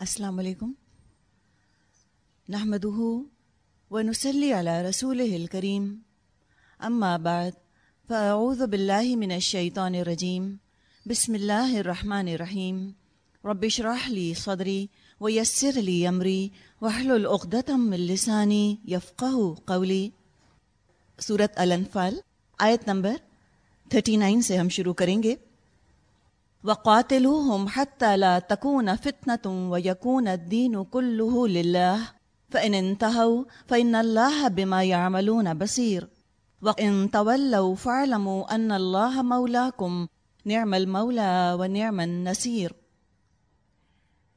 السلام علیکم۔ نحمد ونسلی علی رسول الکریم۔ اما بعد، فاعوذ باللہ من الشیطان الرجیم۔ بسم اللہ الرحمن الرحیم۔ رب اشرح لی صدری ویسر لی امری۔ واحلل عقدۃ من لسانی یفقهوا قولی۔ سورت الانفال، آیت نمبر 39 سے ہم شروع کریں گے۔ وقاتلوہم حتی لا تکون فتنة ویکون الدین کلہ للہ فإن انتہوا فإن اللہ بما يعملون بصیر۔ وإن تولوا فاعلموا ان اللہ مولاکم، نعم المولا ونعم النصیر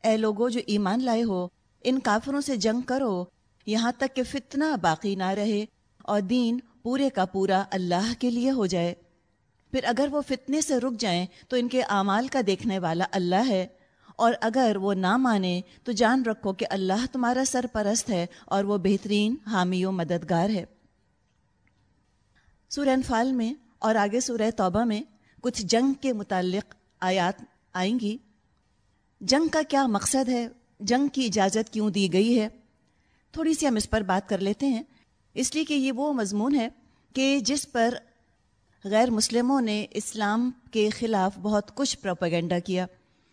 اے لوگو جو ایمان لائے ہو، ان کافروں سے جنگ کرو، یہاں تک کہ فتنہ باقی نہ رہے اور دین پورے کا پورا اللہ کے لیے ہو جائے۔ پھر اگر وہ فتنے سے رک جائیں تو ان کے اعمال کا دیکھنے والا اللہ ہے۔ اور اگر وہ نہ مانے تو جان رکھو کہ اللہ تمہارا سرپرست ہے اور وہ بہترین حامی و مددگار ہے۔ سورہ انفال میں اور آگے سورہ توبہ میں کچھ جنگ کے متعلق آیات آئیں گی۔ جنگ کا کیا مقصد ہے؟ جنگ کی اجازت کیوں دی گئی ہے؟ تھوڑی سی ہم اس پر بات کر لیتے ہیں۔ اس لیے کہ یہ وہ مضمون ہے کہ جس پر غیر مسلموں نے اسلام کے خلاف بہت کچھ پروپیگنڈا کیا۔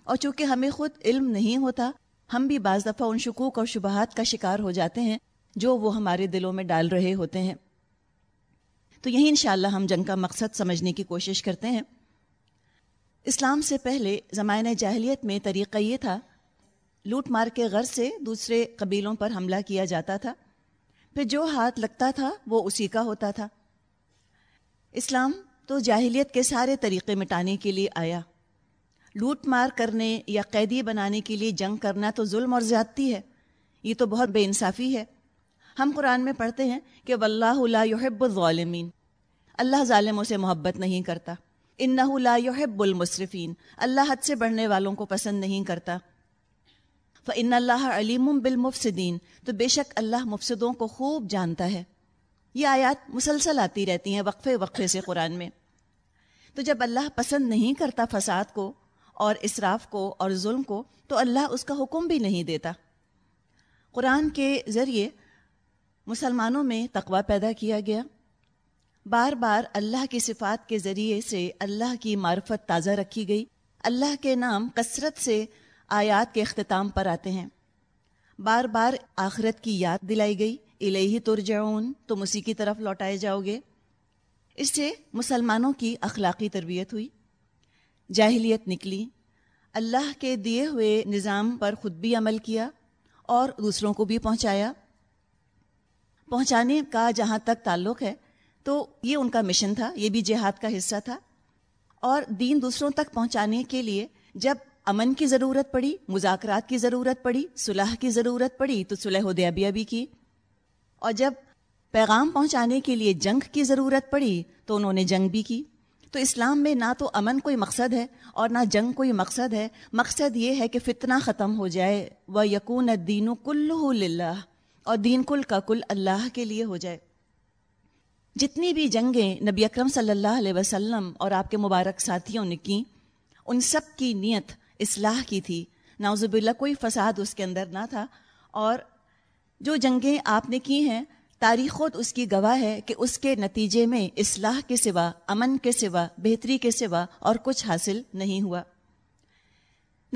اور چونکہ ہمیں خود علم نہیں ہوتا، ہم بھی بعض دفعہ ان شکوک اور شبہات کا شکار ہو جاتے ہیں جو وہ ہمارے دلوں میں ڈال رہے ہوتے ہیں۔ تو یہی انشاءاللہ ہم جنگ کا مقصد سمجھنے کی کوشش کرتے ہیں۔ اسلام سے پہلے زمانۂ جاہلیت میں طریقہ یہ تھا، لوٹ مار کے غرض سے دوسرے قبیلوں پر حملہ کیا جاتا تھا۔ پھر جو ہاتھ لگتا تھا وہ اسی کا ہوتا تھا۔ اسلام تو جاہلیت کے سارے طریقے مٹانے کے لیے آیا۔ لوٹ مار کرنے یا قیدی بنانے کے لیے جنگ کرنا تو ظلم اور زیادتی ہے۔ یہ تو بہت بے انصافی ہے۔ ہم قرآن میں پڑھتے ہیں کہ واللہ لا يحب الظالمین۔ اللہ ظالموں سے محبت نہیں کرتا۔ انہ یہ آیات مسلسل آتی رہتی ہیں وقفے وقفے سے قرآن میں۔ تو جب اللہ پسند نہیں کرتا فساد کو اور اسراف کو اور ظلم کو، تو اللہ اس کا حکم بھی نہیں دیتا۔ قرآن کے ذریعے مسلمانوں میں تقوی پیدا کیا گیا۔ بار بار اللہ کی صفات کے ذریعے سے اللہ کی معرفت تازہ رکھی گئی۔ اللہ کے نام کثرت سے آیات کے اختتام پر آتے ہیں۔ بار بار آخرت کی یاد دلائی گئی۔ الہی ترجعون، تم اسی کی طرف لوٹائے جاؤ گے۔ اس سے مسلمانوں کی اخلاقی تربیت ہوئی۔ جاہلیت نکلی۔ اللہ کے دیے ہوئے نظام پر خود بھی عمل کیا اور دوسروں کو بھی پہنچایا۔ پہنچانے کا جہاں تک تعلق ہے، تو یہ ان کا مشن تھا، یہ بھی جہاد کا حصہ تھا۔ اور دین دوسروں تک پہنچانے کے لیے جب امن کی ضرورت پڑی، مذاکرات کی ضرورت پڑی، صلح کی ضرورت پڑی، تو صلح حدیبیہ بھی کی۔ اور جب پیغام پہنچانے کے لیے جنگ کی ضرورت پڑی تو انہوں نے جنگ بھی کی۔ تو اسلام میں نہ تو امن کوئی مقصد ہے اور نہ جنگ کوئی مقصد ہے۔ مقصد یہ ہے کہ فتنہ ختم ہو جائے۔ وہ یقون دین و کل اور دین کل کا کل اللہ کے لیے ہو جائے۔ جتنی بھی جنگیں نبی اکرم صلی اللہ علیہ وسلم اور آپ کے مبارک ساتھیوں نے کی ان سب کی نیت اصلاح کی تھی۔ ناوزب اللہ کوئی فساد اس کے اندر نہ تھا۔ اور جو جنگیں آپ نے کی ہیں، تاریخ خود اس کی گواہ ہے کہ اس کے نتیجے میں اصلاح کے سوا، امن کے سوا، بہتری کے سوا اور کچھ حاصل نہیں ہوا۔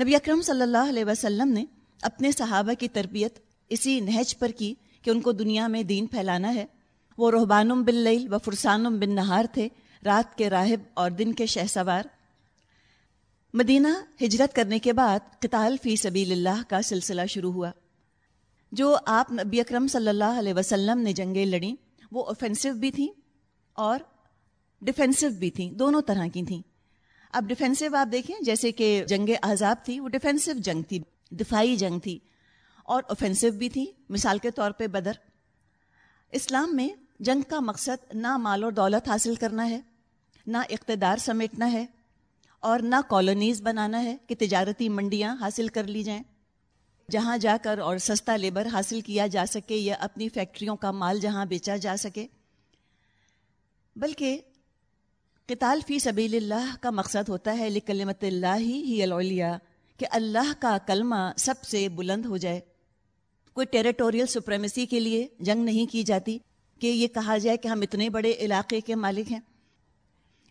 نبی اکرم صلی اللہ علیہ وسلم نے اپنے صحابہ کی تربیت اسی نہج پر کی کہ ان کو دنیا میں دین پھیلانا ہے۔ وہ رحبانم بن و فرسانم بن نہار تھے، رات کے راہب اور دن کے شہ سوار۔ مدینہ ہجرت کرنے کے بعد قتال فی سبیل اللہ کا سلسلہ شروع ہوا۔ جو آپ نبی اکرم صلی اللہ علیہ وسلم نے جنگیں لڑیں، وہ اوفینسو بھی تھیں اور ڈیفینسو بھی تھیں، دونوں طرح کی تھیں۔ اب ڈیفینسو آپ دیکھیں، جیسے کہ جنگ عذاب تھی، وہ ڈیفینسو جنگ تھی، دفاعی جنگ تھی اور اوفینسو بھی تھی مثال کے طور پہ بدر۔ اسلام میں جنگ کا مقصد نہ مال و دولت حاصل کرنا ہے، نہ اقتدار سمیٹنا ہے اور نہ کالونیز بنانا ہے کہ تجارتی منڈیاں حاصل کر لی جائیں۔ جہاں جا کر اور سستا لیبر حاصل کیا جا سکے یا اپنی فیکٹریوں کا مال جہاں بیچا جا سکے۔ بلکہ قتال فی سبیل اللہ کا مقصد ہوتا ہے، لکلمت اللہ ہی الولیا کہ اللہ کا کلمہ سب سے بلند ہو جائے۔ کوئی ٹیریٹوریل سپریمیسی کے لیے جنگ نہیں کی جاتی کہ یہ کہا جائے کہ ہم اتنے بڑے علاقے کے مالک ہیں۔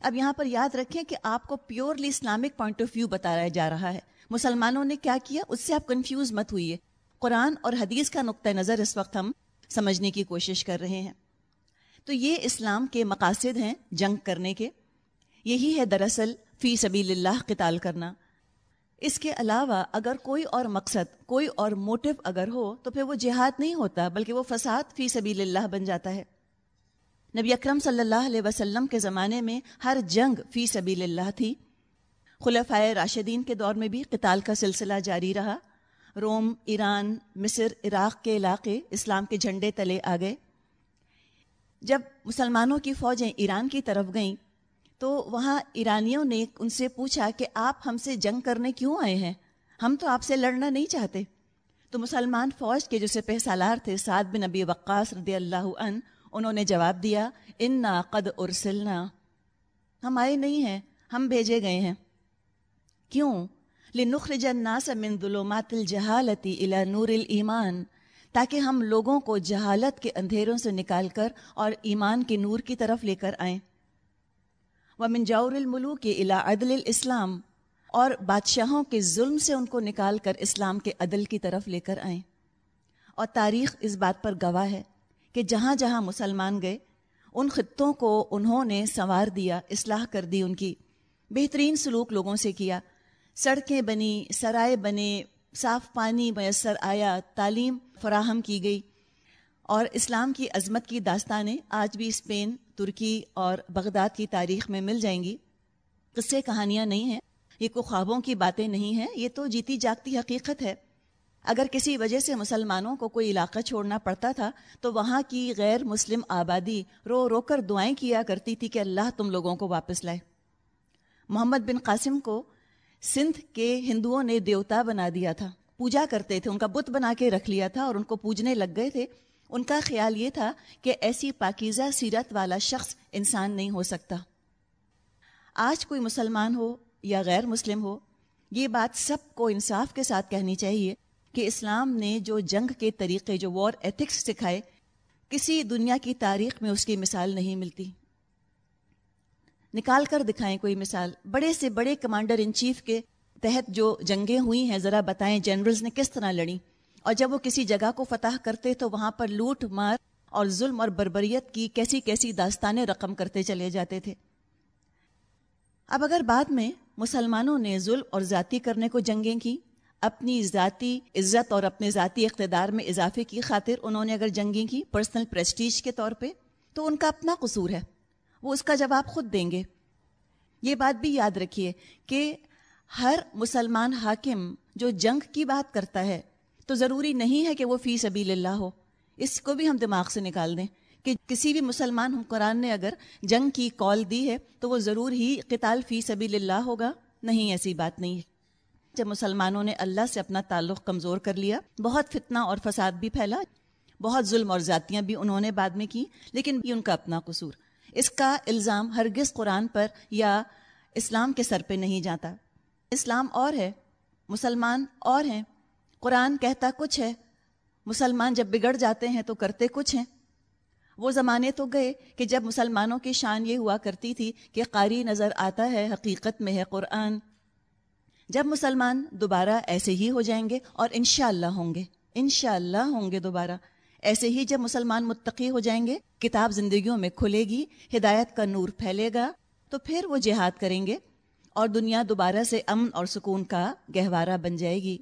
اب یہاں پر یاد رکھیں کہ آپ کو purely Islamic point of view بتایا جا رہا ہے۔ مسلمانوں نے کیا کیا؟ اس سے آپ کنفیوز مت ہوئیے۔ قرآن اور حدیث کا نقطۂ نظر اس وقت ہم سمجھنے کی کوشش کر رہے ہیں۔ تو یہ اسلام کے مقاصد ہیں جنگ کرنے کے۔ یہی ہے دراصل فی سبیل اللہ قتال کرنا۔ اس کے علاوہ اگر کوئی اور مقصد، کوئی اور موٹو اگر ہو تو پھر وہ جہاد نہیں ہوتا، بلکہ وہ فساد فی سبیل اللہ بن جاتا ہے۔ نبی اکرم صلی اللہ علیہ وسلم کے زمانے میں ہر جنگ فی سبیل اللہ تھی۔ خلفۂ راشدین کے دور میں بھی قتال کا سلسلہ جاری رہا۔ روم، ایران، مصر، عراق کے علاقے اسلام کے جھنڈے تلے آ گئے۔ جب مسلمانوں کی فوجیں ایران کی طرف گئیں، تو وہاں ایرانیوں نے ان سے پوچھا کہ آپ ہم سے جنگ کرنے کیوں آئے ہیں؟ ہم تو آپ سے لڑنا نہیں چاہتے۔ تو مسلمان فوج کے جو سپہ سالار تھے، سعد بن نبی وقاص رضی اللہ عنہ، انہوں نے جواب دیا، انا قد ارسلنا۔ ہم آئے نہیں ہیں، ہم بھیجے گئے ہیں۔ کیوں؟ لنخرج الناس من ظلمات الجہالتی الى نور الایمان، تاکہ ہم لوگوں کو جہالت کے اندھیروں سے نکال کر اور ایمان کے نور کی طرف لے کر آئیں۔ وہ منجاور الملو کے الا عدل الاسلام، اور بادشاہوں کے ظلم سے ان کو نکال کر اسلام کے عدل کی طرف لے کر آئیں۔ اور تاریخ اس بات پر گواہ ہے کہ جہاں جہاں مسلمان گئے، ان خطوں کو انہوں نے سنوار دیا، اصلاح کر دی، ان کی بہترین سلوک لوگوں سے کیا۔ سڑکیں بنی، سرائے بنے، صاف پانی میسر آیا، تعلیم فراہم کی گئی۔ اور اسلام کی عظمت کی داستانیں آج بھی اسپین، ترکی اور بغداد کی تاریخ میں مل جائیں گی۔ قصے کہانیاں نہیں ہیں، یہ کوئی خوابوں کی باتیں نہیں ہیں، یہ تو جیتی جاگتی حقیقت ہے۔ اگر کسی وجہ سے مسلمانوں کو کوئی علاقہ چھوڑنا پڑتا تھا، تو وہاں کی غیر مسلم آبادی رو رو کر دعائیں کیا کرتی تھی کہ اللہ تم لوگوں کو واپس لائے۔ محمد بن قاسم کو سندھ کے ہندوؤں نے دیوتا بنا دیا تھا۔ پوجا کرتے تھے، ان کا بت بنا کے رکھ لیا تھا اور ان کو پوجنے لگ گئے تھے۔ ان کا خیال یہ تھا کہ ایسی پاکیزہ سیرت والا شخص انسان نہیں ہو سکتا۔ آج کوئی مسلمان ہو یا غیر مسلم ہو، یہ بات سب کو انصاف کے ساتھ کہنی چاہیے کہ اسلام نے جو جنگ کے طریقے، جو وار ایتھکس سکھائے، کسی دنیا کی تاریخ میں اس کی مثال نہیں ملتی۔ نکال کر دکھائیں کوئی مثال۔ بڑے سے بڑے کمانڈر ان چیف کے تحت جو جنگیں ہوئی ہیں، ذرا بتائیں جنرلز نے کس طرح لڑیں۔ اور جب وہ کسی جگہ کو فتح کرتے تو وہاں پر لوٹ، مار اور ظلم اور بربریت کی کیسی کیسی داستانیں رقم کرتے چلے جاتے تھے۔ اب اگر بعد میں مسلمانوں نے ظلم اور ذاتی کرنے کو جنگیں کی اپنی ذاتی عزت اور اپنے ذاتی اقتدار میں اضافے کی خاطر انہوں نے اگر جنگیں کی پرسنل پریسٹیج کے طور پہ، تو ان کا اپنا قصور ہے۔ وہ اس کا جواب خود دیں گے۔ یہ بات بھی یاد رکھیے کہ ہر مسلمان حاکم جو جنگ کی بات کرتا ہے، تو ضروری نہیں ہے کہ وہ فی سبیل اللہ ہو۔ اس کو بھی ہم دماغ سے نکال دیں کہ کسی بھی مسلمان قرآن نے اگر جنگ کی کال دی ہے، تو وہ ضرور ہی قتال فی سبیل اللہ ہوگا۔ نہیں، ایسی بات نہیں۔ ہے جب مسلمانوں نے اللہ سے اپنا تعلق کمزور کر لیا، بہت فتنہ اور فساد بھی پھیلا، بہت ظلم اور ذاتیاں بھی انہوں نے بعد میں کی، لیکن بھی ان کا اپنا قصور۔ اس کا الزام ہرگز قرآن پر یا اسلام کے سر پہ نہیں جاتا۔ اسلام اور ہے، مسلمان اور ہیں۔ قرآن کہتا کچھ ہے، مسلمان جب بگڑ جاتے ہیں تو کرتے کچھ ہیں۔ وہ زمانے تو گئے کہ جب مسلمانوں کی شان یہ ہوا کرتی تھی کہ قاری نظر آتا ہے، حقیقت میں ہے قرآن۔ جب مسلمان دوبارہ ایسے ہی ہو جائیں گے اور انشاءاللہ ہوں گے۔ انشاءاللہ ہوں گے دوبارہ۔ ایسے ہی جب مسلمان متقی ہو جائیں گے، کتاب زندگیوں میں کھلے گی، ہدایت کا نور پھیلے گا، تو پھر وہ جہاد کریں گے اور دنیا دوبارہ سے امن اور سکون کا گہوارہ بن جائے گی۔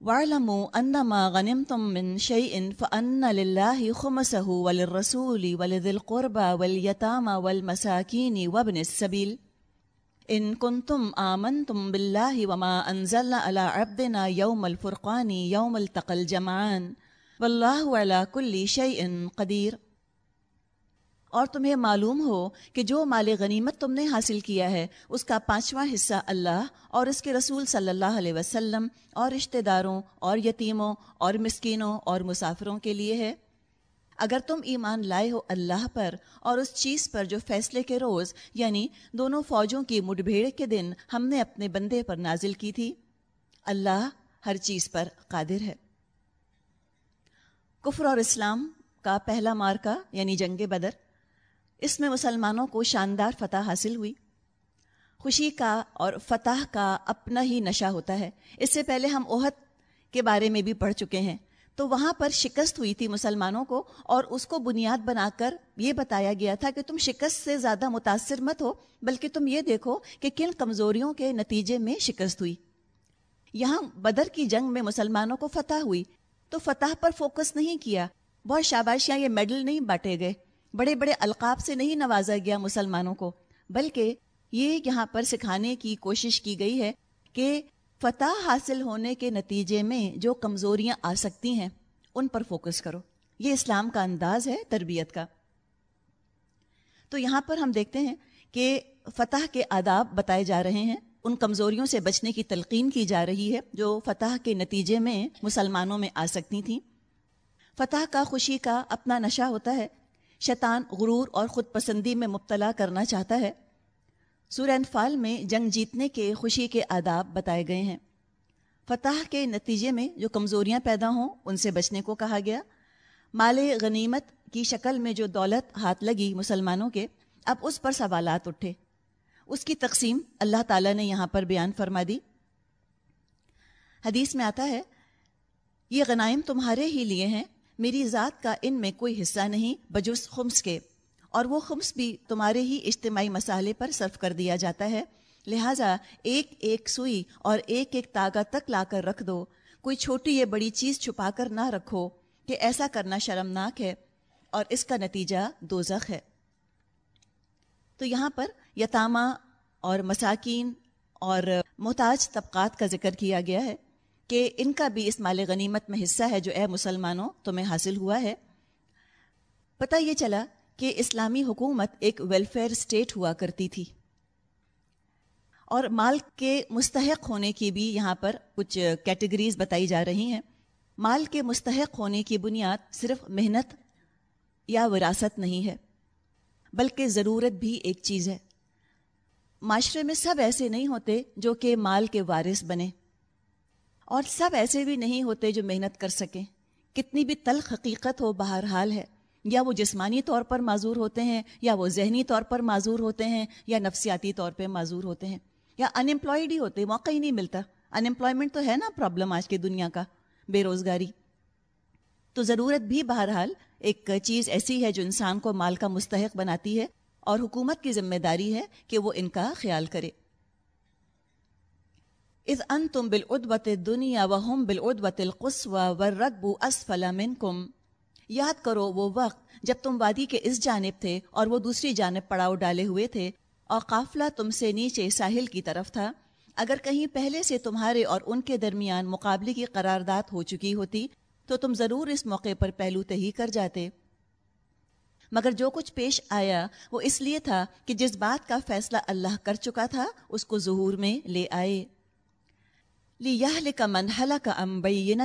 وَاعْلَمُوا أَنَّمَا غَنِمْتُم مِّن شَيْءٍ فَأَنَّ لِلَّهِ خُمُسَهُ وَلِلرَّسُولِ وَلِذِي الْقُرْبَى وَالْيَتَامَى وَالْمَسَاكِينِ وَابْنِ السَّبِيلِ ان کنتم آمنتم باللہ وما انزلنا على عبدنا یوم الفرقان یوم التقى الجمعان. واللہ على كل شيء قدیر اور تمہیں معلوم ہو کہ جو مال غنیمت تم نے حاصل کیا ہے، اس کا پانچواں حصہ اللہ اور اس کے رسول صلی اللہ علیہ وسلم اور رشتہ داروں اور یتیموں اور مسکینوں اور مسافروں کے لیے ہے۔ اگر تم ایمان لائے ہو اللہ پر اور اس چیز پر جو فیصلے کے روز یعنی دونوں فوجوں کی مڈبھیڑ کے دن ہم نے اپنے بندے پر نازل کی تھی، اللہ ہر چیز پر قادر ہے۔ کفر اور اسلام کا پہلا مارکا یعنی جنگ بدر، اس میں مسلمانوں کو شاندار فتح حاصل ہوئی۔ خوشی کا اور فتح کا اپنا ہی نشہ ہوتا ہے۔ اس سے پہلے ہم عہد کے بارے میں بھی پڑھ چکے ہیں۔ تو وہاں پر شکست ہوئی تھی مسلمانوں کو اور اس کو بنیاد بنا کر یہ بتایا گیا تھا کہ تم شکست سے زیادہ متاثر مت ہو، بلکہ تم یہ دیکھو کہ کن کمزوریوں کے نتیجے میں شکست ہوئی۔ یہاں بدر کی جنگ میں مسلمانوں کو فتح ہوئی، تو فتح پر فوکس نہیں کیا۔ بہت شاباشیاں یہ میڈل نہیں بانٹے گئے۔ بڑے بڑے القاب سے نہیں نوازا گیا مسلمانوں کو، بلکہ یہ یہاں پر سکھانے کی کوشش کی گئی ہے کہ فتح حاصل ہونے کے نتیجے میں جو کمزوریاں آ سکتی ہیں، ان پر فوکس کرو۔ یہ اسلام کا انداز ہے، تربیت کا۔ تو یہاں پر ہم دیکھتے ہیں کہ فتح کے آداب بتائے جا رہے ہیں۔ ان کمزوریوں سے بچنے کی تلقین کی جا رہی ہے، جو فتح کے نتیجے میں مسلمانوں میں آ سکتی تھیں۔ فتح کا خوشی کا اپنا نشہ ہوتا ہے۔ شیطان غرور اور خود پسندی میں مبتلا کرنا چاہتا ہے۔ سورہ انفال میں جنگ جیتنے کے خوشی کے آداب بتائے گئے ہیں۔ فتح کے نتیجے میں جو کمزوریاں پیدا ہوں، ان سے بچنے کو کہا گیا۔ مال غنیمت کی شکل میں جو دولت ہاتھ لگی مسلمانوں کے، اب اس پر سوالات اٹھے۔ اس کی تقسیم اللہ تعالیٰ نے یہاں پر بیان فرما دی۔ حدیث میں آتا ہے، یہ غنائم تمہارے ہی لیے ہیں، میری ذات کا ان میں کوئی حصہ نہیں بجوس خمس کے۔ اور وہ خمس بھی تمہارے ہی اجتماعی مسالے پر صرف کر دیا جاتا ہے۔ لہٰذا ایک ایک سوئی اور ایک ایک تاغا تک لا کر رکھ دو۔ کوئی چھوٹی یا بڑی چیز چھپا کر نہ رکھو کہ ایسا کرنا شرمناک ہے اور اس کا نتیجہ دوزخ ہے۔ تو یہاں پر یتامہ اور مساکین اور محتاج طبقات کا ذکر کیا گیا ہے کہ ان کا بھی اس مال غنیمت میں حصہ ہے جو اے مسلمانوں تمہیں حاصل ہوا ہے۔ پتہ یہ چلا کہ اسلامی حکومت ایک ویلفیئر اسٹیٹ ہوا کرتی تھی۔ اور مال کے مستحق ہونے کی بھی یہاں پر کچھ کیٹیگریز بتائی جا رہی ہیں۔ مال کے مستحق ہونے کی بنیاد صرف محنت یا وراثت نہیں ہے، بلکہ ضرورت بھی ایک چیز ہے۔ معاشرے میں سب ایسے نہیں ہوتے جو کہ مال کے وارث بنے۔ اور سب ایسے بھی نہیں ہوتے جو محنت کر سکیں۔ کتنی بھی تلخ حقیقت ہو، بہرحال ہے۔ یا وہ جسمانی طور پر معذور ہوتے ہیں، یا وہ ذہنی طور پر معذور ہوتے ہیں، یا نفسیاتی طور پہ معذور ہوتے ہیں۔ یا ان امپلائڈ ہی ہوتے، موقع ہی نہیں ملتا۔ ان امپلائمنٹ تو ہے نا پرابلم آج کی دنیا کا، بے روزگاری۔ تو ضرورت بھی بہرحال ایک چیز ایسی ہے جو انسان کو مال کا مستحق بناتی ہے اور حکومت کی ذمہ داری ہے کہ وہ ان کا خیال کرے۔ از ان تم بالعدوت دنیا و ہم بالعدوت القصوى والركب اسفل منكم۔ یاد کرو وہ وقت جب تم وادی کے اس جانب تھے اور وہ دوسری جانب پڑاؤ ڈالے ہوئے تھے اور قافلہ تم سے نیچے ساحل کی طرف تھا۔ اگر کہیں پہلے سے تمہارے اور ان کے درمیان مقابلے کی قرارداد ہو چکی ہوتی تو تم ضرور اس موقع پر پہلو تہی کر جاتے۔ مگر جو کچھ پیش آیا وہ اس لیے تھا کہ جس بات کا فیصلہ اللہ کر چکا تھا اس کو ظہور میں لے آئے۔ لی کا منحلہ کا امبینہ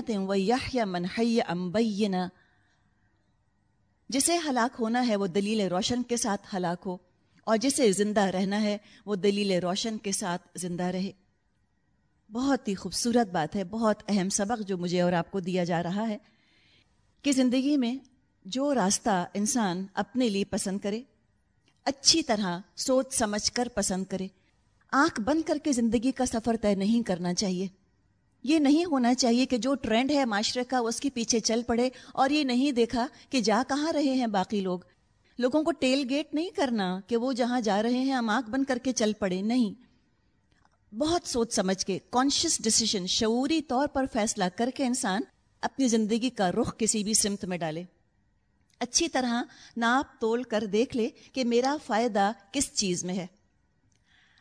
یا منحیہ امبینہ جسے ہلاک ہونا ہے وہ دلیل روشن کے ساتھ ہلاک ہو، اور جسے زندہ رہنا ہے وہ دلیل روشن کے ساتھ زندہ رہے۔ بہت ہی خوبصورت بات ہے، بہت اہم سبق جو مجھے اور آپ کو دیا جا رہا ہے کہ زندگی میں جو راستہ انسان اپنے لیے پسند کرے، اچھی طرح سوچ سمجھ کر پسند کرے، آنکھ بند کر کے زندگی کا سفر طے نہیں کرنا چاہیے۔ یہ نہیں ہونا چاہیے کہ جو ٹرینڈ ہے معاشرے کا اس کے پیچھے چل پڑے اور یہ نہیں دیکھا کہ جا کہاں رہے ہیں باقی لوگ۔ لوگوں کو ٹیل گیٹ نہیں کرنا کہ وہ جہاں جا رہے ہیں ہم آنکھ بند کر کے چل پڑے، نہیں۔ بہت سوچ سمجھ کے کانشیس ڈسیشن شعوری طور پر فیصلہ کر کے انسان اپنی زندگی کا رخ کسی بھی سمت میں ڈالے۔ اچھی طرح ناپ تول کر دیکھ لے کہ میرا فائدہ کس چیز میں ہے۔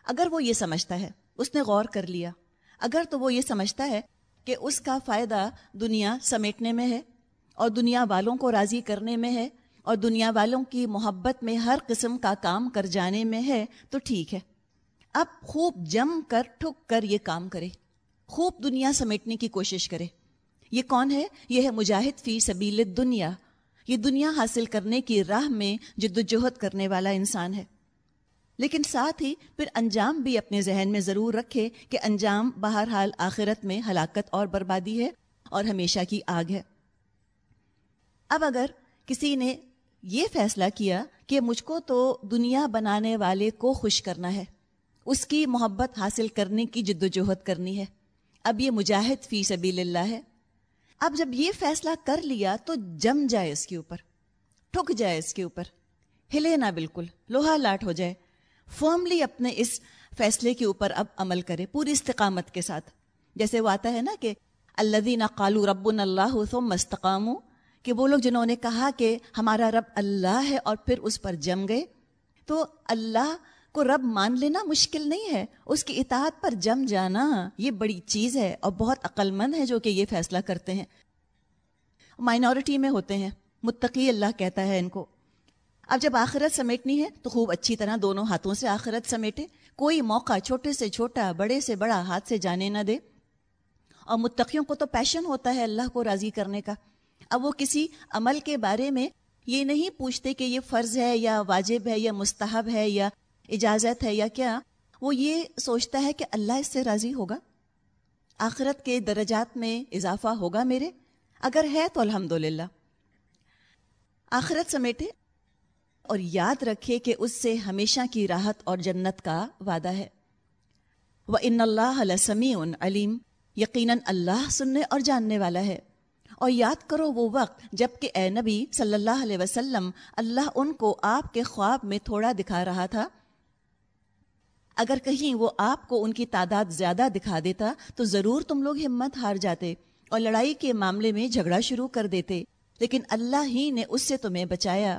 اگر وہ یہ سمجھتا ہے، اس نے غور کر لیا۔ اگر تو وہ یہ سمجھتا ہے کہ اس کا فائدہ دنیا سمیٹنے میں ہے اور دنیا والوں کو راضی کرنے میں ہے اور دنیا والوں کی محبت میں ہر قسم کا کام کر جانے میں ہے، تو ٹھیک ہے۔ اب خوب جم کر، ٹھک کر یہ کام کرے۔ خوب دنیا سمیٹنے کی کوشش کرے۔ یہ کون ہے؟ یہ ہے مجاہد فی سبیل دنیا یہ دنیا حاصل کرنے کی راہ میں جد وجہد کرنے والا انسان ہے۔ لیکن ساتھ ہی پھر انجام بھی اپنے ذہن میں ضرور رکھے کہ انجام بہرحال آخرت میں ہلاکت اور بربادی ہے اور ہمیشہ کی آگ ہے۔ اب اگر کسی نے یہ فیصلہ کیا کہ مجھ کو تو دنیا بنانے والے کو خوش کرنا ہے، اس کی محبت حاصل کرنے کی جد وجہد کرنی ہے۔ اب یہ مجاہد فی سبیل اللہ ہے۔ اب جب یہ فیصلہ کر لیا تو جم جائے اس کے اوپر، ٹھک جائے اس کے اوپر۔ ہلے نہ بالکل، لوہا لاٹ ہو جائے۔ فرملی اپنے اس فیصلے کے اوپر اب عمل کرے، پوری استقامت کے ساتھ۔ جیسے وہ آتا ہے نا کہ اللہ دینا کالو رب اللہ مستقام کہ وہ لوگ جنہوں نے کہا کہ ہمارا رب اللہ ہے اور پھر اس پر جم گئے۔ تو اللہ کو رب مان لینا مشکل نہیں ہے، اس کی اطاعت پر جم جانا یہ بڑی چیز ہے اور بہت عقل مند ہے جو کہ یہ فیصلہ کرتے ہیں۔ مائنورٹی میں ہوتے ہیں، متقی اللہ کہتا ہے ان کو۔ اب جب آخرت سمیٹنی ہے تو خوب اچھی طرح دونوں ہاتھوں سے آخرت سمیٹے۔ کوئی موقع چھوٹے سے چھوٹا، بڑے سے بڑا ہاتھ سے جانے نہ دے۔ اور متقیوں کو تو پیشن ہوتا ہے اللہ کو راضی کرنے کا۔ اب وہ کسی عمل کے بارے میں یہ نہیں پوچھتے کہ یہ فرض ہے یا واجب ہے یا مستحب ہے یا اجازت ہے یا کیا، وہ یہ سوچتا ہے کہ اللہ اس سے راضی ہوگا۔ آخرت کے درجات میں اضافہ ہوگا میرے۔ اگر ہے تو الحمد آخرت سمیٹے۔ اور یاد رکھے کہ اس سے ہمیشہ کی راحت اور جنت کا وعدہ ہے۔ وہ ان اللہ سمیع علیم، یقیناً اللہ سننے اور جاننے والا ہے۔ اور یاد کرو وہ وقت جبکہ اے نبی صلی اللہ علیہ وسلم اللہ ان کو آپ کے خواب میں تھوڑا دکھا رہا تھا۔ اگر کہیں وہ آپ کو ان کی تعداد زیادہ دکھا دیتا تو ضرور تم لوگ ہمت ہار جاتے اور لڑائی کے معاملے میں جھگڑا شروع کر دیتے، لیکن اللہ ہی نے اس سے تمہیں بچایا۔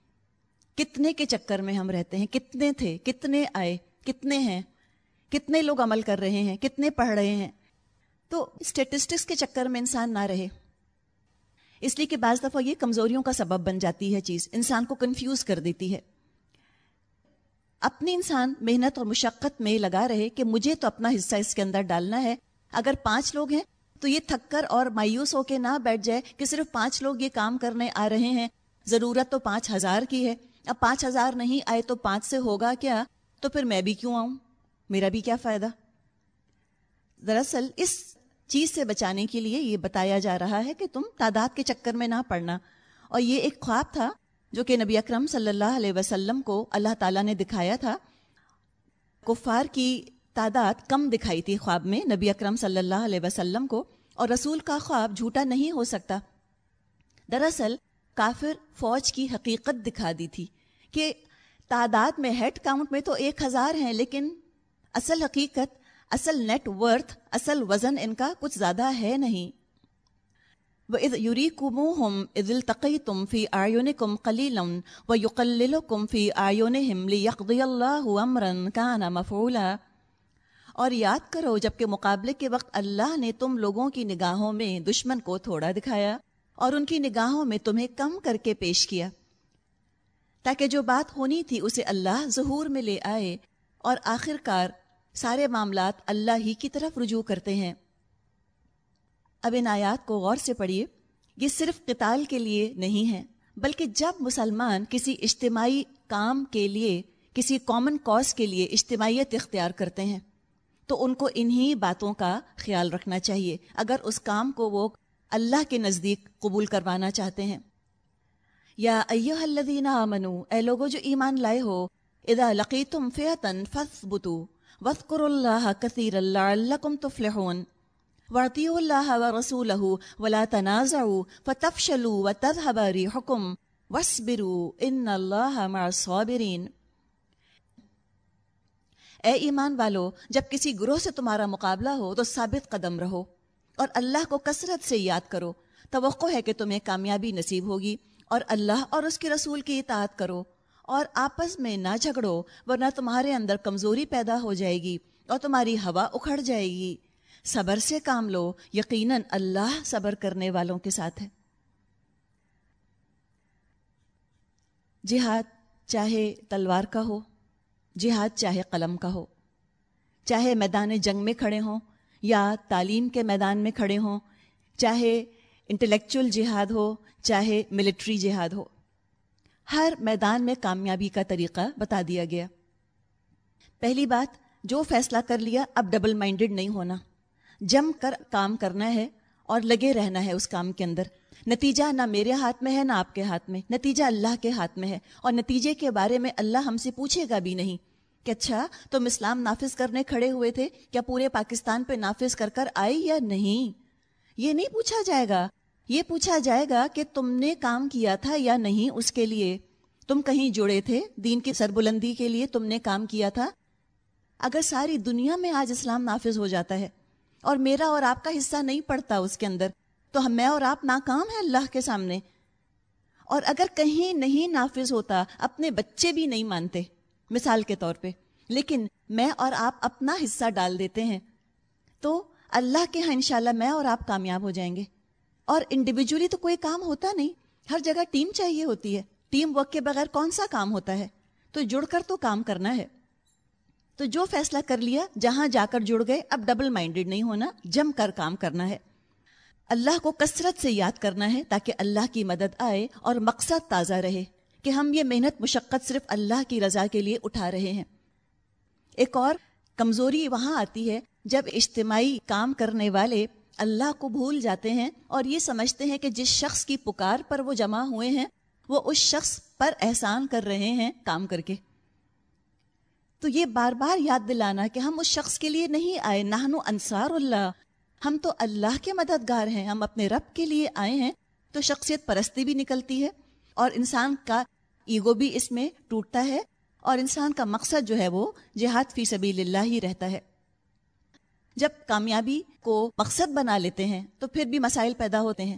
کتنے کے چکر میں ہم رہتے ہیں؟ کتنے تھے؟ کتنے آئے؟ کتنے ہیں؟ کتنے لوگ عمل کر رہے ہیں؟ کتنے پڑھ رہے ہیں؟ تو اسٹیٹسٹکس کے چکر میں انسان نہ رہے۔ اس لیے کہ بعض دفعہ یہ کمزوریوں کا سبب بن جاتی ہے چیز۔ انسان کو کنفیوز کر دیتی ہے۔ اپنی انسان محنت اور مشقت میں لگا رہے کہ مجھے تو اپنا حصہ اس کے اندر ڈالنا ہے۔ اگر پانچ لوگ ہیں تو یہ تھک کر اور مایوس ہو کے نہ بیٹھ جائے کہ صرف پانچ لوگ یہ کام کرنے آ رہے ہیں۔ ضرورت تو پانچ ہزار کی ہے۔ اب پانچ ہزار نہیں، آئے تو پانچ سے ہوگا کیا؟ تو پھر میں بھی کیوں آؤں؟ میرا بھی کیا فائدہ؟ دراصل اس چیز سے بچانے کے لیے یہ بتایا جا رہا ہے کہ تم تعداد کے چکر میں نہ پڑنا۔ اور یہ ایک خواب تھا جو کہ نبی اکرم صلی اللہ علیہ وسلم کو اللہ تعالیٰ نے دکھایا تھا۔ کفار کی تعداد کم دکھائی تھی خواب میں نبی اکرم صلی اللہ علیہ وسلم کو، اور رسول کا خواب جھوٹا نہیں ہو سکتا۔ دراصل کافر فوج کی حقیقت دکھا دی تھی کہ تعداد میں ہیڈ کاؤنٹ میں تو ایک ہزار ہیں، لیکن اصل حقیقت، اصل نیٹ ورتھ اصل وزن ان کا کچھ زیادہ ہے نہیں۔ وَإِذْ يُرِيكُمُوهُمْ إِذِ الْتَقَيْتُمْ فِي أَعْيُنِكُمْ قَلِيلًا وَيُقَلِّلُكُمْ فِي أَعْيُنِهِمْ لِيَقْضِيَ اللَّهُ أَمْرًا كَانَ مَفْعُولًا۔ اور یاد کرو جبکہ مقابلے کے وقت اللہ نے تم لوگوں کی نگاہوں میں دشمن کو تھوڑا دکھایا۔ اور ان کی نگاہوں میں تمہیں کم کر کے پیش کیا۔ تاکہ جو بات ہونی تھی اسے اللہ ظہور میں لے آئے اور آخر کار سارے معاملات اللہ ہی کی طرف رجوع کرتے ہیں۔ اب ان آیات کو غور سے پڑھیے۔ یہ صرف قتال کے لیے نہیں ہے بلکہ جب مسلمان کسی اجتماعی کام کے لیے، کسی کامن کاز کے لیے اجتماعیت اختیار کرتے ہیں، تو ان کو انہی باتوں کا خیال رکھنا چاہیے۔ اگر اس کام کو وہ اللہ کے نزدیک قبول کروانا چاہتے ہیں۔ یا ایو الذین آمنو، اے لوگو جو ایمان لائے ہو، اذا لقیتم فیتن فثبتو وذکروا اللہ کثیر لعلکم تفلحون۔ وارتیو اللہ ورسولہ ولا تنازعوا فتفشلوا وتذهب ریحکم۔ واسبروا ان اللہ مع الصابرین۔ اے ایمان والو، جب کسی گروہ سے تمہارا مقابلہ ہو تو ثابت قدم رہو۔ اور اللہ کو کثرت سے یاد کرو۔ توقع ہے کہ تمہیں کامیابی نصیب ہوگی اور اللہ اور اس کے رسول کی اطاعت کرو۔ اور آپس میں نہ جھگڑو، ورنہ تمہارے اندر کمزوری پیدا ہو جائے گی اور تمہاری ہوا اکھڑ جائے گی۔ صبر سے کام لو، یقیناً اللہ صبر کرنے والوں کے ساتھ ہے۔ جہاد چاہے تلوار کا ہو، جہاد چاہے قلم کا ہو، چاہے میدان جنگ میں کھڑے ہوں یا تعلیم کے میدان میں کھڑے ہوں، چاہے انٹلیکچول جہاد ہو، چاہے ملٹری جہاد ہو۔ ہر میدان میں کامیابی کا طریقہ بتا دیا گیا۔ پہلی بات، جو فیصلہ کر لیا، اب ڈبل مائنڈڈ نہیں ہونا۔ جم کر کام کرنا ہے اور لگے رہنا ہے اس کام کے اندر۔ نتیجہ نہ میرے ہاتھ میں ہے، نہ آپ کے ہاتھ میں۔ نتیجہ اللہ کے ہاتھ میں ہے۔ اور نتیجے کے بارے میں اللہ ہم سے پوچھے گا بھی نہیں۔ کہ اچھا تم اسلام نافذ کرنے کھڑے ہوئے تھے، کیا پورے پاکستان پہ نافذ کر کر آئی یا نہیں؟ یہ نہیں پوچھا جائے گا۔ یہ پوچھا جائے گا کہ تم نے کام کیا تھا یا نہیں اس کے لیے۔ تم کہیں جڑے تھے؟ دین کی سربلندی کے لیے تم نے کام کیا تھا؟ اگر ساری دنیا میں آج اسلام نافذ ہو جاتا ہے اور میرا اور آپ کا حصہ نہیں پڑتا اس کے اندر، تو میں اور آپ ناکام ہیں اللہ کے سامنے۔ اور اگر کہیں نہیں نافذ ہوتا، اپنے بچے بھی نہیں مانتے۔ مثال کے طور پہ۔ لیکن میں اور آپ اپنا حصہ ڈال دیتے ہیں۔ تو اللہ کے ہاں انشاءاللہ میں اور آپ کامیاب ہو جائیں گے۔ اور انڈیویجولی تو کوئی کام ہوتا نہیں۔ ہر جگہ ٹیم چاہیے ہوتی ہے۔ ٹیم ورک کے بغیر کون سا کام ہوتا ہے؟ تو جڑ کر تو کام کرنا ہے۔ تو جو فیصلہ کر لیا، جہاں جا کر جڑ گئے، اب ڈبل مائنڈیڈ نہیں ہونا، جم کر کام کرنا ہے۔ اللہ کو کثرت سے یاد کرنا ہے تاکہ اللہ کی مدد آئے اور مقصد تازہ رہے۔ کہ ہم یہ محنت مشقت صرف اللہ کی رضا کے لیے اٹھا رہے ہیں۔ ایک اور کمزوری وہاں آتی ہے، جب اجتماعی کام کرنے والے اللہ کو بھول جاتے ہیں اور یہ سمجھتے ہیں کہ جس شخص کی پکار پر وہ جمع ہوئے ہیں، وہ اس شخص پر احسان کر رہے ہیں کام کر کے۔ تو یہ بار بار یاد دلانا کہ ہم اس شخص کے لیے نہیں آئے نہنو انصار اللہ۔ ہم تو اللہ کے مددگار ہیں، ہم اپنے رب کے لیے آئے ہیں۔ تو شخصیت پرستی بھی نکلتی ہے اور انسان کا ایگو بھی اس میں ٹوٹتا ہے اور انسان کا مقصد جو ہے وہ جہاد فی سبیل اللہ ہی رہتا ہے۔ جب کامیابی کو مقصد بنا لیتے ہیں تو پھر بھی مسائل پیدا ہوتے ہیں۔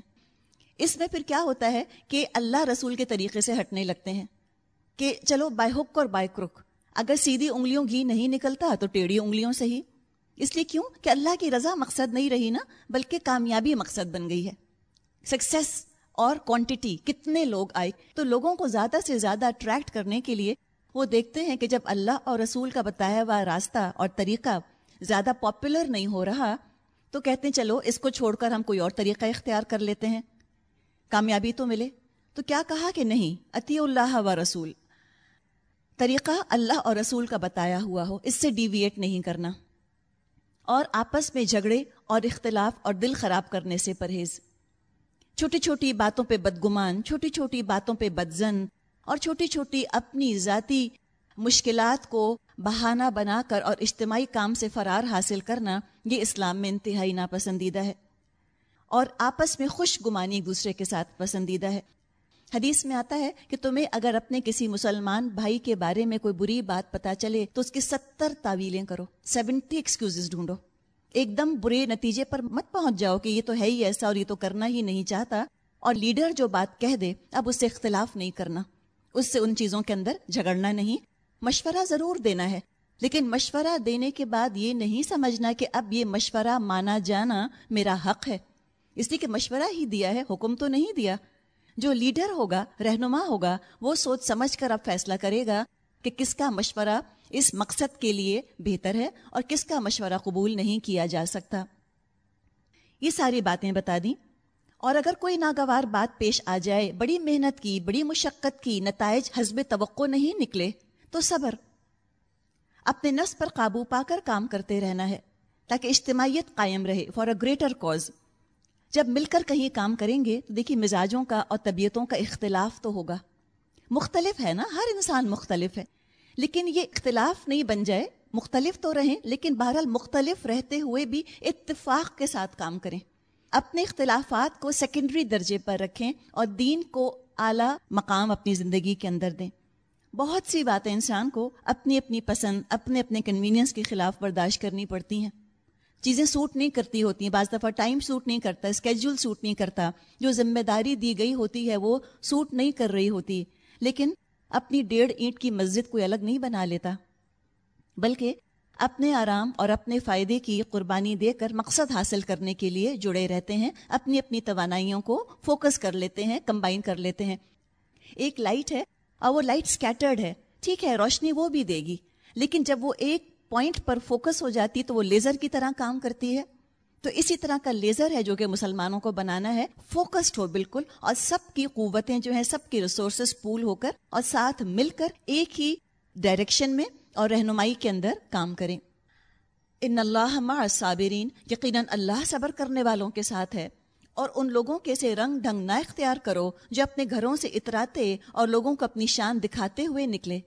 اس میں پھر کیا ہوتا ہے کہ اللہ رسول کے طریقے سے ہٹنے لگتے ہیں کہ چلو بائی ہک اور بائی کرک اگر سیدھی انگلیوں گھی نہیں نکلتا تو ٹیڑھی انگلیوں سے ہی۔ اس لیے کیوں؟ کہ اللہ کی رضا مقصد نہیں رہی نا، بلکہ کامیابی مقصد بن گئی ہے۔ سکسیس اور کوانٹٹی کتنے لوگ آئے تو لوگوں کو زیادہ سے زیادہ اٹریکٹ کرنے کے لیے وہ دیکھتے ہیں کہ جب اللہ اور رسول کا بتایا ہوا راستہ اور طریقہ زیادہ پاپولر نہیں ہو رہا تو کہتے ہیں، چلو، اس کو چھوڑ کر ہم کوئی اور طریقہ اختیار کر لیتے ہیں۔ کامیابی تو ملے۔ تو کیا کہا کہ نہیں عطی اللہ و رسول۔ طریقہ اللہ اور رسول کا بتایا ہوا ہو، اس سے ڈیویٹ نہیں کرنا۔ اور آپس میں جھگڑے اور اختلاف اور دل خراب کرنے سے پرہیز۔ چھوٹی چھوٹی باتوں پہ بدگمان چھوٹی چھوٹی باتوں پہ بدزن اور چھوٹی چھوٹی اپنی ذاتی مشکلات کو بہانہ بنا کر اور اجتماعی کام سے فرار حاصل کرنا یہ اسلام میں انتہائی ناپسندیدہ ہے اور آپس میں خوش گمانی ایک دوسرے کے ساتھ پسندیدہ ہے۔ حدیث میں آتا ہے کہ تمہیں اگر اپنے کسی مسلمان بھائی کے بارے میں کوئی بری بات پتا چلے تو اس کی ستر تعویلیں کرو، سیونٹی ایکسکیوز ڈھونڈو۔ ایک دم برے نتیجے پر مت پہنچ جاؤ کہ یہ تو ہے ہی ایسا اور یہ تو کرنا ہی نہیں چاہتا اور لیڈر جو بات کہہ دے، اب اس سے اختلاف نہیں کرنا۔ اس سے ان چیزوں کے اندر جھگڑنا نہیں۔ مشورہ ضرور دینا ہے، لیکن مشورہ دینے کے بعد یہ نہیں سمجھنا کہ اب یہ مشورہ مانا جانا میرا حق ہے۔ اس لیے کہ مشورہ ہی دیا ہے، حکم تو نہیں دیا۔ جو لیڈر ہوگا، رہنما ہوگا، وہ سوچ سمجھ کر اب فیصلہ کرے گا کہ کس کا مشورہ اس مقصد کے لیے بہتر ہے اور کس کا مشورہ قبول نہیں کیا جا سکتا؟ یہ ساری باتیں بتا دیں۔ اور اگر کوئی ناگوار بات پیش آ جائے، بڑی محنت کی، بڑی مشقت کی، نتائج حزب توقع نہیں نکلے، تو صبر۔ اپنے نس پر قابو پا کر کام کرتے رہنا ہے، تاکہ اجتماعیت قائم رہے فار اے گریٹر کوز جب مل کر کہیں کام کریں گے، تو دیکھیے مزاجوں کا اور طبیعتوں کا اختلاف تو ہوگا۔ مختلف ہے نا؟ ہر انسان مختلف ہے۔ لیکن یہ اختلاف نہیں بن جائے، مختلف تو رہیں، لیکن بہرحال مختلف رہتے ہوئے بھی اتفاق کے ساتھ کام کریں۔ اپنے اختلافات کو سیکنڈری درجے پر رکھیں اور دین کو اعلیٰ مقام اپنی زندگی کے اندر دیں۔ بہت سی باتیں انسان کو اپنی اپنی پسند، اپنے اپنے کنوینئنس کے خلاف برداشت کرنی پڑتی ہیں۔ چیزیں سوٹ نہیں کرتی ہوتی ہیں بعض دفعہ ٹائم سوٹ نہیں کرتا اسکیجول سوٹ نہیں کرتا۔ جو ذمہ داری دی گئی ہوتی ہے وہ سوٹ نہیں کر رہی ہوتی، لیکن اپنی ڈیڑھ اینٹ کی مسجد کوئی الگ نہیں بنا لیتا، بلکہ اپنے آرام اور اپنے فائدے کی قربانی دے کر مقصد حاصل کرنے کے لیے جڑے رہتے ہیں، اپنی اپنی توانائیوں کو فوکس کر لیتے ہیں کمبائن کر لیتے ہیں۔ ایک لائٹ ہے اور وہ لائٹ اسکیٹرڈ ہے۔ ٹھیک ہے، روشنی وہ بھی دے گی، لیکن جب وہ ایک پوائنٹ پر فوکس ہو جاتی تو وہ لیزر کی طرح کام کرتی ہے۔ تو اسی طرح کا لیزر ہے جو کہ مسلمانوں کو بنانا ہے فوکسڈ ہو بالکل، اور سب کی قوتیں جو ہیں، سب کی ریسورسز پول ہو کر اور ساتھ مل کر ایک ہی ڈائریکشن میں اور رہنمائی کے اندر کام کریں۔ ان اللہ مع صابرین یقیناً اللہ صبر کرنے والوں کے ساتھ ہے۔ اور ان لوگوں کے سے رنگ ڈھنگ نہ اختیار کرو جو اپنے گھروں سے اتراتے اور لوگوں کو اپنی شان دکھاتے ہوئے نکلے۔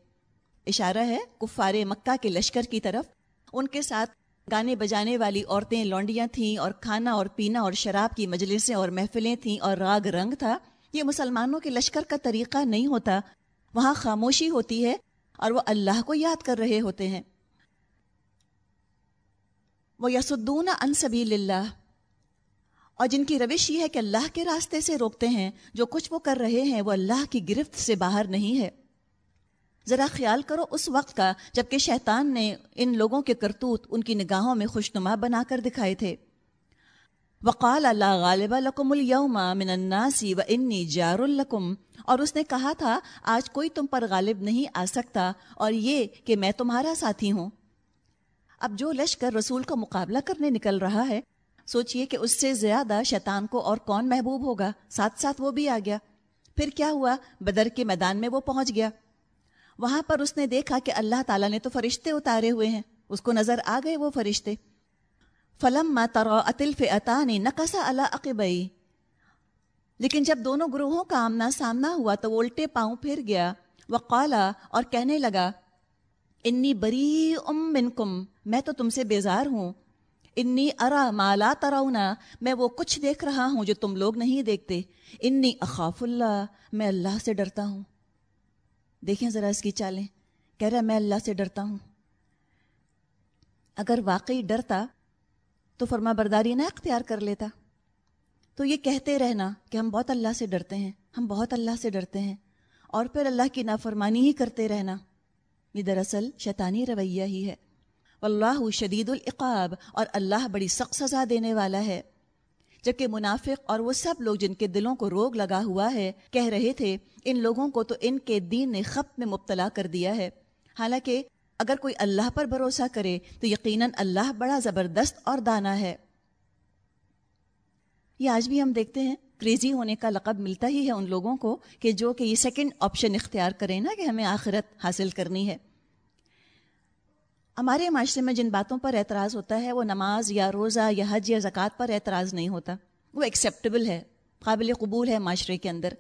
اشارہ ہے کفار مکہ کے لشکر کی طرف۔ ان کے ساتھ گانے بجانے والی عورتیں لونڈیاں تھیں اور کھانا اور پینا اور شراب کی مجلسیں اور محفلیں تھیں اور راگ رنگ تھا، یہ مسلمانوں کے لشکر کا طریقہ نہیں ہوتا۔ وہاں خاموشی ہوتی ہے اور وہ اللہ کو یاد کر رہے ہوتے ہیں۔ وہ یسدون ان سبیل اللہ اور جن کی روش یہ ہے کہ اللہ کے راستے سے روکتے ہیں، جو کچھ وہ کر رہے ہیں وہ اللہ کی گرفت سے باہر نہیں ہے۔ ذرا خیال کرو اس وقت کا، جبکہ شیطان نے ان لوگوں کے کرتوت ان کی نگاہوں میں خوشنما بنا کر دکھائے تھے۔ وقال اللہ غالب الکم اليوم من الناس و انی جار الکم اور اس نے کہا تھا، آج کوئی تم پر غالب نہیں آ سکتا، اور یہ کہ میں تمہارا ساتھی ہوں۔ اب جو لشکر رسول کا مقابلہ کرنے نکل رہا ہے، سوچئے کہ اس سے زیادہ شیطان کو اور کون محبوب ہوگا۔ ساتھ ساتھ وہ بھی آ گیا۔ پھر کیا ہوا؟ بدر کے میدان میں وہ پہنچ گیا۔ وہاں پر اس نے دیکھا کہ اللہ تعالیٰ نے تو فرشتے اتارے ہوئے ہیں۔ اس کو نظر آ گئے وہ فرشتے۔ فلم ترا اطلف اطانی نقصا اللہ عقبئی لیکن جب دونوں گروہوں کا آمنا سامنا ہوا تو وہ الٹے پاؤں پھر گیا۔ وہ قالا اور کہنے لگا، انی بری ام منکم، میں تو تم سے بیزار ہوں۔ انی ارا مالا ترونا، میں وہ کچھ دیکھ رہا ہوں جو تم لوگ نہیں دیکھتے۔ انی اخاف اللہ میں اللہ سے ڈرتا ہوں۔ دیکھیں ذرا اس کی چالیں۔ کہہ رہا میں اللہ سے ڈرتا ہوں۔ اگر واقعی ڈرتا تو فرما برداری نہ اختیار کر لیتا۔ تو یہ کہتے رہنا کہ ہم بہت اللہ سے ڈرتے ہیں، ہم بہت اللہ سے ڈرتے ہیں۔ اور پھر اللہ کی نافرمانی ہی کرتے رہنا۔ یہ دراصل شیطانی رویہ ہی ہے۔ اللہ شدید العقاب، اور اللہ بڑی سخت سزا دینے والا ہے۔ جبکہ منافق اور وہ سب لوگ جن کے دلوں کو روگ لگا ہوا ہے، کہہ رہے تھے، ان لوگوں کو تو ان کے دین نے خط میں مبتلا کر دیا ہے۔ حالانکہ اگر کوئی اللہ پر بھروسہ کرے، تو یقیناً اللہ بڑا زبردست اور دانا ہے۔ یہ آج بھی ہم دیکھتے ہیں۔ کریزی ہونے کا لقب ملتا ہی ہے ان لوگوں کو کہ جو کہ یہ سیکنڈ آپشن اختیار کریں نا کہ ہمیں آخرت حاصل کرنی ہے۔ ہمارے معاشرے میں جن باتوں پر اعتراض ہوتا ہے، وہ نماز یا روزہ یا حج یا زکوٰۃ پر اعتراض نہیں ہوتا۔ وہ ایکسیپٹیبل ہے، قابل قبول ہے معاشرے کے اندر۔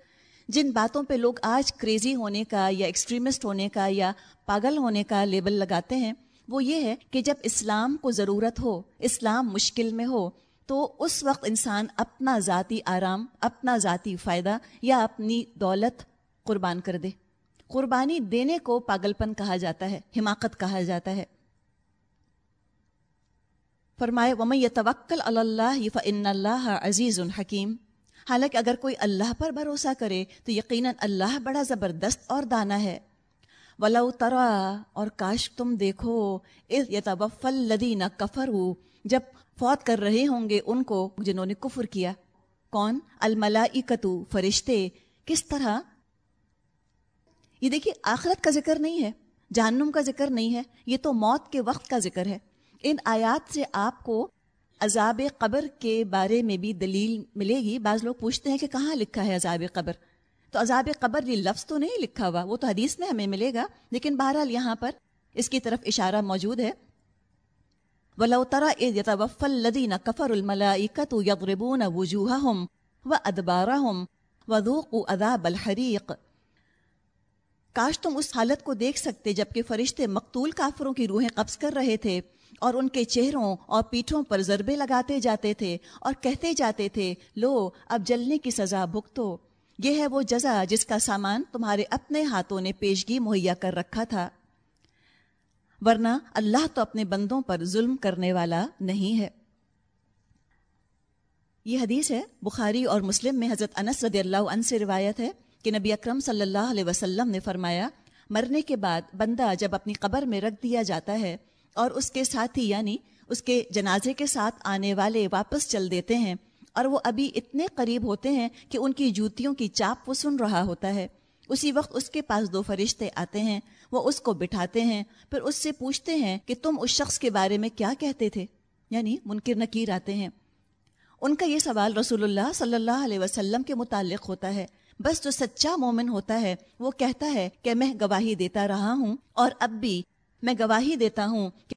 جن باتوں پہ لوگ آج کریزی ہونے کا یا ایکسٹریمسٹ ہونے کا یا پاگل ہونے کا لیبل لگاتے ہیں، وہ یہ ہے کہ جب اسلام کو ضرورت ہو، اسلام مشکل میں ہو، تو اس وقت انسان اپنا ذاتی آرام، اپنا ذاتی فائدہ یا اپنی دولت قربان کر دے۔ قربانی دینے کو پاگل پن کہا جاتا ہے، حماقت کہا جاتا ہے۔ فرمائے، ومن یتوکل اللہ فن اللہ عزیز الحکیم حالانکہ اگر کوئی اللہ پر بھروسہ کرے تو یقیناً اللہ بڑا زبردست اور دانا ہے۔ ولو ترا اور کاش تم دیکھو یتوفل لدین کفر جب فوت کر رہے ہوں گے ان کو جنہوں نے کفر کیا۔ کون؟ الملائکتو فرشتے۔ کس طرح؟ یہ دیکھیے، آخرت کا ذکر نہیں ہے، جہنم کا ذکر نہیں ہے، یہ تو موت کے وقت کا ذکر ہے۔ ان آیات سے آپ کو عذاب قبر کے بارے میں بھی دلیل ملے گی۔ بعض لوگ پوچھتے ہیں کہ کہاں لکھا ہے عذاب قبر؟ تو عذاب قبر یہ لفظ تو نہیں لکھا ہوا، وہ تو حدیث میں ہمیں ملے گا، لیکن بہرحال یہاں پر اس کی طرف اشارہ موجود ہے۔ ولو ترا يتوفى الذين كفروا الملائكه يضربون وجوههم وادبارهم وذوقوا عذاب الحريق۔ کاش تم اس حالت کو دیکھ سکتے جبکہ فرشتے مقتول کافروں کی روحیں قبض کر رہے تھے۔ اور ان کے چہروں اور پیٹھوں پر ضربے لگاتے جاتے تھے اور کہتے جاتے تھے، لو، اب جلنے کی سزا بھگتو۔ یہ ہے وہ جزا جس کا سامان تمہارے اپنے ہاتھوں نے پیشگی مہیا کر رکھا تھا۔ ورنہ اللہ تو اپنے بندوں پر ظلم کرنے والا نہیں ہے۔ یہ حدیث ہے، بخاری اور مسلم میں حضرت انس رضی اللہ عنہ سے روایت ہے کہ نبی اکرم صلی اللہ علیہ وسلم نے فرمایا، مرنے کے بعد بندہ جب اپنی قبر میں رکھ دیا جاتا ہے اور اس کے ساتھی یعنی اس کے جنازے کے ساتھ آنے والے واپس چل دیتے ہیں اور وہ ابھی اتنے قریب ہوتے ہیں کہ ان کی جوتیوں کی چاپ وہ سن رہا ہوتا ہے۔ اسی وقت اس کے پاس دو فرشتے آتے ہیں، وہ اس کو بٹھاتے ہیں، پھر اس سے پوچھتے ہیں کہ تم اس شخص کے بارے میں کیا کہتے تھے؟ یعنی منکر نکیر آتے ہیں۔ ان کا یہ سوال رسول اللہ صلی اللہ علیہ وسلم کے متعلق ہوتا ہے۔ بس جو سچا مومن ہوتا ہے، وہ کہتا ہے کہ میں گواہی دیتا رہا ہوں اور اب بھی میں گواہی دیتا ہوں کہ